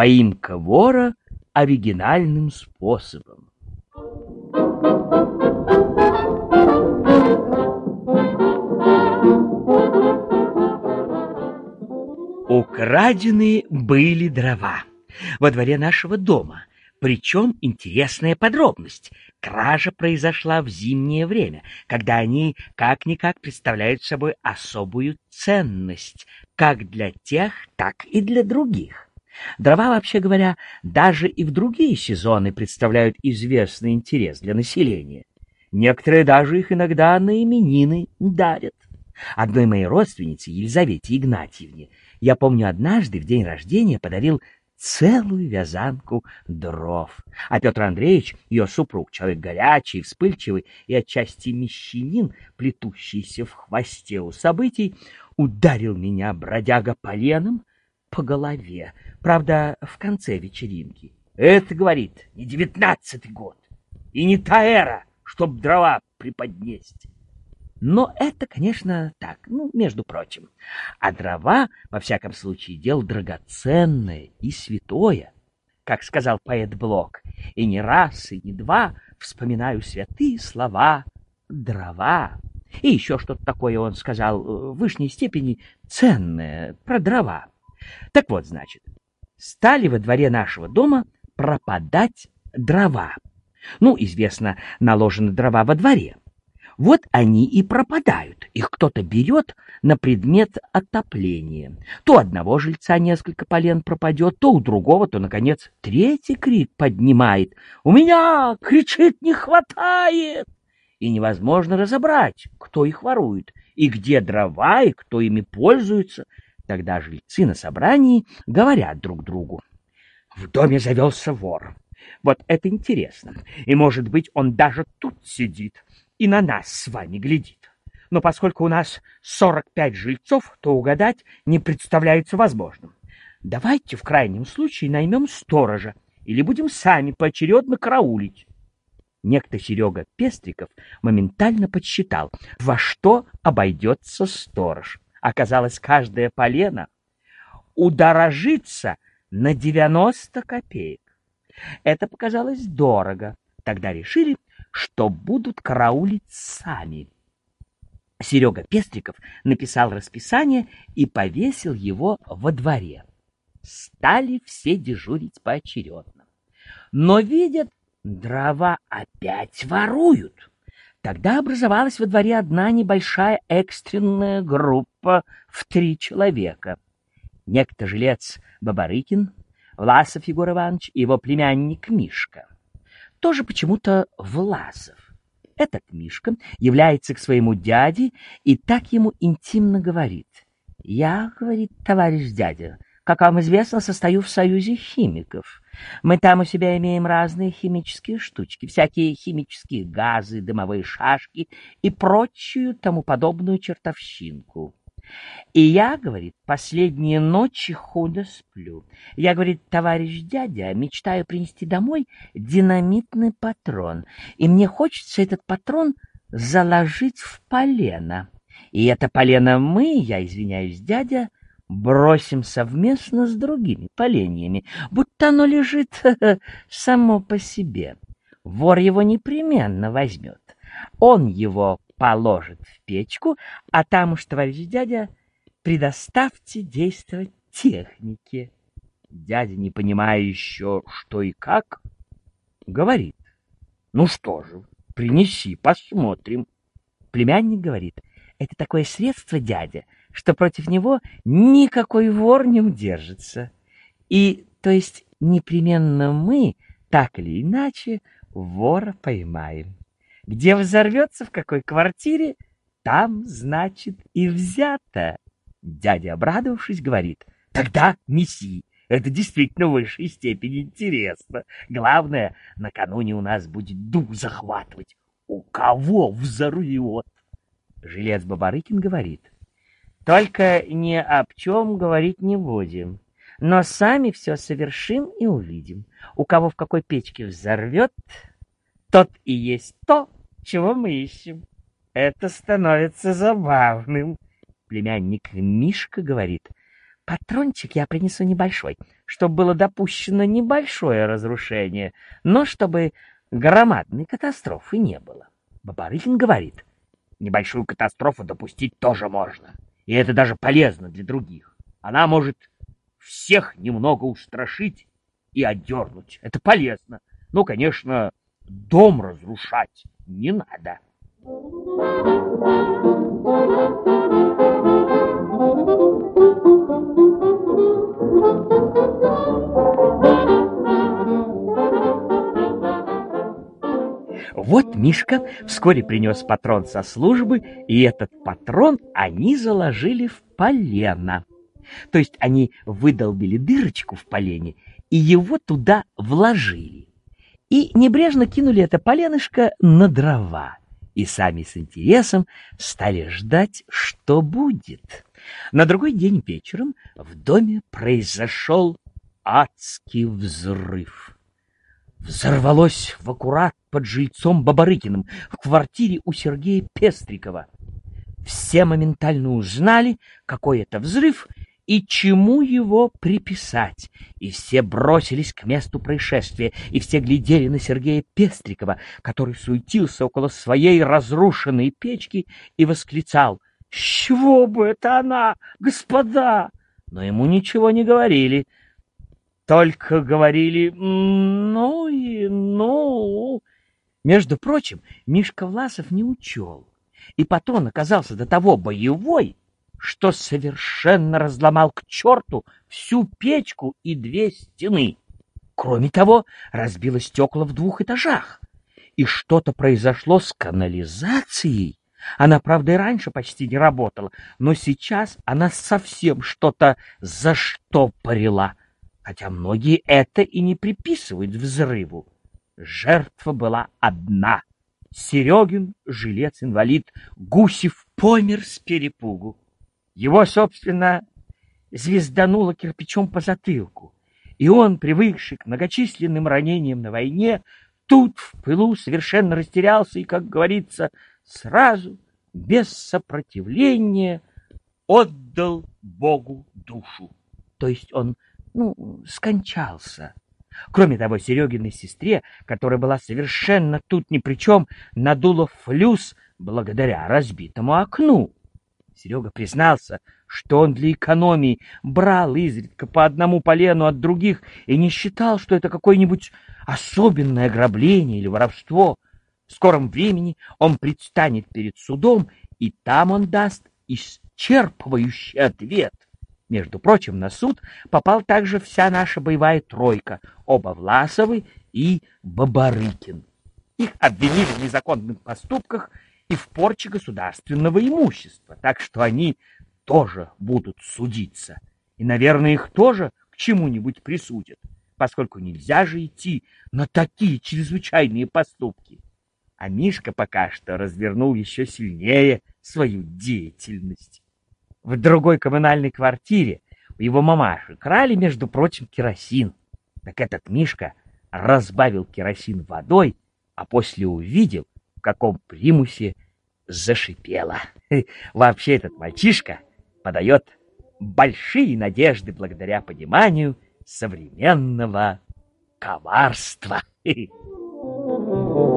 Поимка вора оригинальным способом. Украдены были дрова во дворе нашего дома. Причем интересная подробность. Кража произошла в зимнее время, когда они как-никак представляют собой особую ценность, как для тех, так и для других. Дрова, вообще говоря, даже и в другие сезоны представляют известный интерес для населения. Некоторые даже их иногда на именины дарят. Одной моей родственнице, Елизавете Игнатьевне, я помню, однажды в день рождения подарил целую вязанку дров. А Петр Андреевич, ее супруг, человек горячий, вспыльчивый и отчасти мещанин, плетущийся в хвосте у событий, ударил меня, бродяга, поленом по голове, правда, в конце вечеринки. Это, говорит, не девятнадцатый год и не та эра, чтоб дрова приподнесть. Но это, конечно, так, ну, между прочим. А дрова, во всяком случае, дело драгоценное и святое, как сказал поэт Блок, и не раз, и не два вспоминаю святые слова «дрова». И еще что-то такое он сказал в высшей степени ценное про дрова. Так вот, значит, стали во дворе нашего дома пропадать дрова. Ну, известно, наложены дрова во дворе. Вот они и пропадают. Их кто-то берет на предмет отопления. То одного жильца несколько полен пропадет, то у другого, то, наконец, третий крик поднимает. «У меня, — кричит, — не хватает!» И невозможно разобрать, кто их ворует, и где дрова, и кто ими пользуется. Тогда жильцы на собрании говорят друг другу. В доме завелся вор. Вот это интересно. И, может быть, он даже тут сидит и на нас с вами глядит. Но поскольку у нас 45 жильцов, то угадать не представляется возможным. Давайте в крайнем случае наймем сторожа или будем сами поочередно караулить. Некто Серега Пестриков моментально подсчитал, во что обойдется сторож. Оказалось, каждое полено удорожится на 90 копеек. Это показалось дорого. Тогда решили, что будут караулить сами. Серега Пестриков написал расписание и повесил его во дворе. Стали все дежурить поочередно. Но видят, дрова опять воруют. Тогда образовалась во дворе одна небольшая экстренная группа в три человека. Некто жилец Бабарыкин, Власов Егор Иванович и его племянник Мишка тоже почему-то Власов. Этот Мишка является к своему дяде и так ему интимно говорит. «Я, — говорит товарищ дядя, — как вам известно, состою в союзе химиков. Мы там у себя имеем разные химические штучки, всякие химические газы, дымовые шашки и прочую тому подобную чертовщинку. И я, говорит, последние ночи худо сплю. Я, говорит, товарищ дядя, мечтаю принести домой динамитный патрон. И мне хочется этот патрон заложить в полено. И это полено мы, я извиняюсь, дядя, бросим совместно с другими поленьями, будто оно лежит само по себе. Вор его непременно возьмет. Он его положит в печку, а там уж, товарищ дядя, предоставьте действовать технике. Дядя, не понимая еще, что и как, говорит, ну что же, принеси, посмотрим. Племянник говорит, это такое средство, дядя, что против него никакой вор не удержится. И, то есть, непременно мы, так или иначе, вора поймаем. Где взорвется, в какой квартире, там, значит, и взято. Дядя, обрадовавшись, говорит, тогда неси. Это действительно в высшей степени интересно. Главное, накануне у нас будет дух захватывать. У кого взорвет? Жилец Бабарыкин говорит, только ни об чем говорить не будем, но сами все совершим и увидим. У кого в какой печке взорвет, тот и есть то, чего мы ищем. Это становится забавным. Племянник Мишка говорит, Патрончик я принесу небольшой, чтобы было допущено небольшое разрушение, но чтобы громадной катастрофы не было. Бабарыкин говорит, небольшую катастрофу допустить тоже можно, и это даже полезно для других. Она может всех немного устрашить и отдернуть. Это полезно. Но, конечно, дом разрушать не надо. Вот Мишка вскоре принес патрон со службы, и этот патрон они заложили в полено. То есть они выдолбили дырочку в полене и его туда вложили. И небрежно кинули это поленышко на дрова. И сами с интересом стали ждать, что будет. На другой день вечером в доме произошел адский взрыв. Взорвалось в аккурат под жильцом Бабарыкиным в квартире у Сергея Пестрикова. Все моментально узнали, какой это взрыв и чему его приписать. И все бросились к месту происшествия, и все глядели на Сергея Пестрикова, который суетился около своей разрушенной печки и восклицал «С чего бы это она, господа?» Но ему ничего не говорили, только говорили «ну и ну». Между прочим, Мишка Власов не учел, и потом оказался до того боевой, что совершенно разломал к черту всю печку и две стены. Кроме того, разбило стекла в двух этажах. И что-то произошло с канализацией. Она, правда, и раньше почти не работала, но сейчас она совсем что-то заштопорила, хотя многие это и не приписывают взрыву. Жертва была одна. Серегин, жилец-инвалид, Гусев помер с перепугу. Его, собственно, звездануло кирпичом по затылку, и он, привыкший к многочисленным ранениям на войне, тут в пылу совершенно растерялся и, как говорится, сразу, без сопротивления, отдал Богу душу. То есть он, ну, скончался. Кроме того, Серегиной сестре, которая была совершенно тут ни при чем, надуло флюс благодаря разбитому окну. Серега признался, что он для экономии брал изредка по одному полену от других и не считал, что это какое-нибудь особенное ограбление или воровство. В скором времени он предстанет перед судом, и там он даст исчерпывающий ответ. Между прочим, на суд попал также вся наша боевая тройка, оба Власовы и Бабарыкин. Их обвинили в незаконных поступках и в порче государственного имущества, так что они тоже будут судиться. И, наверное, их тоже к чему-нибудь присудят, поскольку нельзя же идти на такие чрезвычайные поступки. А Мишка пока что развернул еще сильнее свою деятельность. В другой коммунальной квартире у его мамаши крали, между прочим, керосин. Так этот Мишка разбавил керосин водой, а после увидел, в каком примусе зашипела. Вообще этот мальчишка подает большие надежды благодаря пониманию современного коварства. Thank